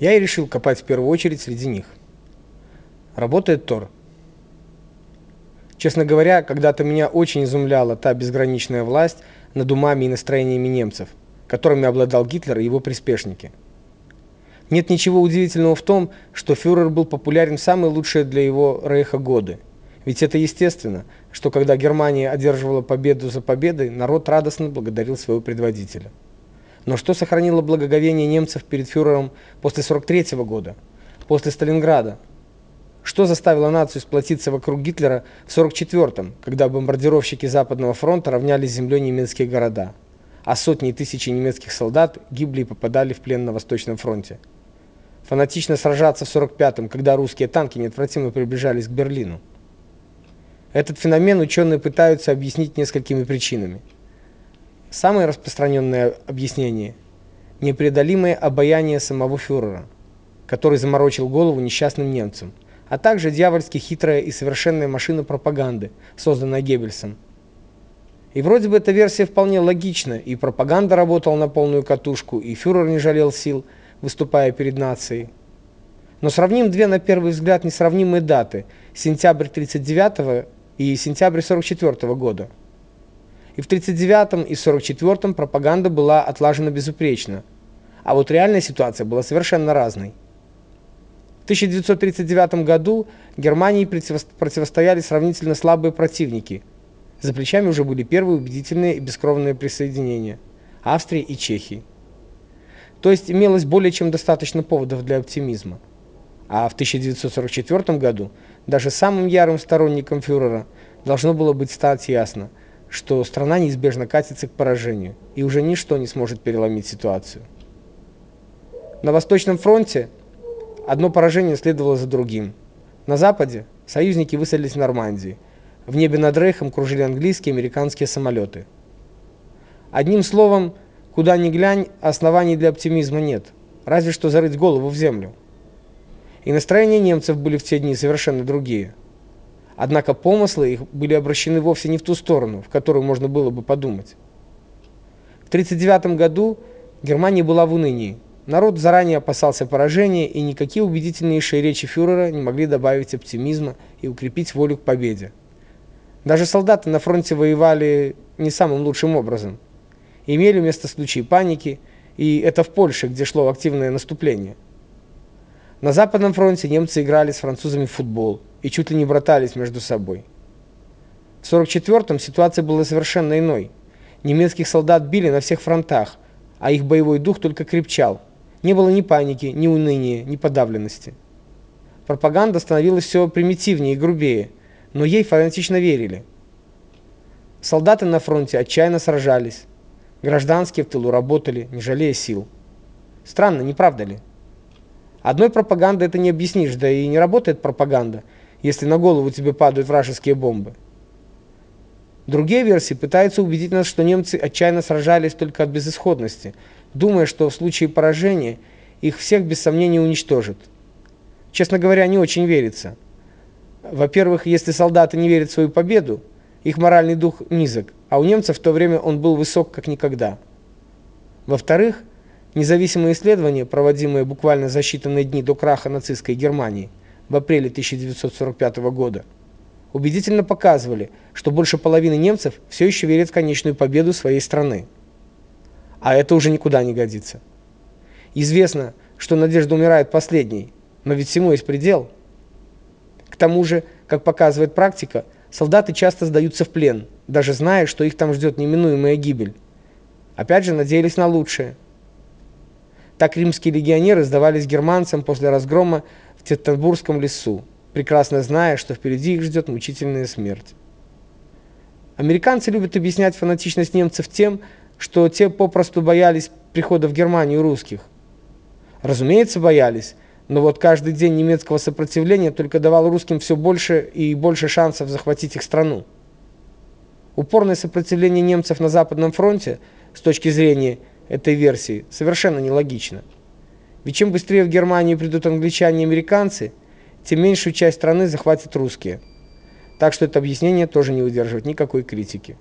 Я и решил копать в первую очередь среди них. Работает Тор. Честно говоря, когда-то меня очень изумляла та безграничная власть над умами и настроениями немцев, которыми обладал Гитлер и его приспешники. Нет ничего удивительного в том, что фюрер был популярен в самые лучшие для его рейха годы. Ведь это естественно, что когда Германия одерживала победу за победой, народ радостно благодарил своего предводителя. Но что сохранило благоговение немцев перед фюрером после 43 -го года, после Сталинграда? Что заставило нацию сплотиться вокруг Гитлера в 44-м, когда бомбардировщики Западного фронта равняли землей немецкие города, а сотни и тысячи немецких солдат гибли и попадали в плен на Восточном фронте? Фанатично сражаться в 45-м, когда русские танки неотвратимо приближались к Берлину. Этот феномен ученые пытаются объяснить несколькими причинами. Самое распространенное объяснение непреодолимое обаяние самого фюрера, который заморочил голову несчастным немцам, а также дьявольски хитрая и совершенная машина пропаганды, созданная Геббельсом. И вроде бы эта версия вполне логична, и пропаганда работала на полную катушку, и фюрер не жалел сил, выступая перед нацией. Но сравним две на первый взгляд несравнимые даты: сентябрь 39 и сентябрь 44 -го года. И в 39 и 44 пропаганда была отлажена безупречно. А вот реальная ситуация была совершенно разной. В 1939 году Германии противостояли сравнительно слабые противники. За плечами уже были первые убедительные и бескровные присоединения Австрии и Чехии. То есть имелось более чем достаточно поводов для оптимизма. А в 1944 году даже самым ярым сторонникам фюрера должно было быть стать ясно, что страна неизбежно катится к поражению, и уже ничто не сможет переломить ситуацию. На Восточном фронте одно поражение следовало за другим. На западе союзники высадились в Нормандии. В небе над Рейхом кружили английские и американские самолеты. Одним словом, куда ни глянь, оснований для оптимизма нет, разве что зарыть голову в землю. И настроения немцев были в те дни совершенно другие. Однако помыслы их были обращены вовсе не в ту сторону, в которую можно было бы подумать. В 1939 году Германия была в унынии. Народ заранее опасался поражения, и никакие убедительнейшие речи фюрера не могли добавить оптимизма и укрепить волю к победе. Даже солдаты на фронте воевали не самым лучшим образом. Имели место случаи паники, и это в Польше, где шло активное наступление. На Западном фронте немцы играли с французами в футбол и чуть ли не братались между собой. В 44-м ситуация была совершенно иной. Немецких солдат били на всех фронтах, а их боевой дух только крепчал. Не было ни паники, ни уныния, ни подавленности. Пропаганда становилась все примитивнее и грубее, но ей фанатично верили. Солдаты на фронте отчаянно сражались. Гражданские в тылу работали, не жалея сил. Странно, не правда ли? Одной пропагандой это не объяснишь, да и не работает пропаганда, если на голову тебе падают вражеские бомбы. Другие версии пытаются убедить нас, что немцы отчаянно сражались только от безысходности, думая, что в случае поражения их всех без сомнения уничтожат. Честно говоря, не очень верится. Во-первых, если солдаты не верят в свою победу, их моральный дух низок, а у немцев в то время он был высок как никогда. Во-вторых, Независимые исследования, проводимые буквально за считанные дни до краха нацистской Германии в апреле 1945 года, убедительно показывали, что больше половины немцев все еще верят в конечную победу своей страны. А это уже никуда не годится. Известно, что надежда умирает последней, но ведь всему есть предел. К тому же, как показывает практика, солдаты часто сдаются в плен, даже зная, что их там ждет неминуемая гибель. Опять же, надеялись на лучшее. Так римские легионеры сдавались германцам после разгрома в Тевтобурском лесу, прекрасно зная, что впереди их ждет мучительная смерть. Американцы любят объяснять фанатичность немцев тем, что те попросту боялись прихода в Германию русских. Разумеется, боялись, но вот каждый день немецкого сопротивления только давал русским все больше и больше шансов захватить их страну. Упорное сопротивление немцев на Западном фронте с точки зрения этой версии совершенно нелогично. Ведь чем быстрее в Германию придут англичане и американцы, тем меньшую часть страны захватят русские. Так что это объяснение тоже не выдерживает никакой критики.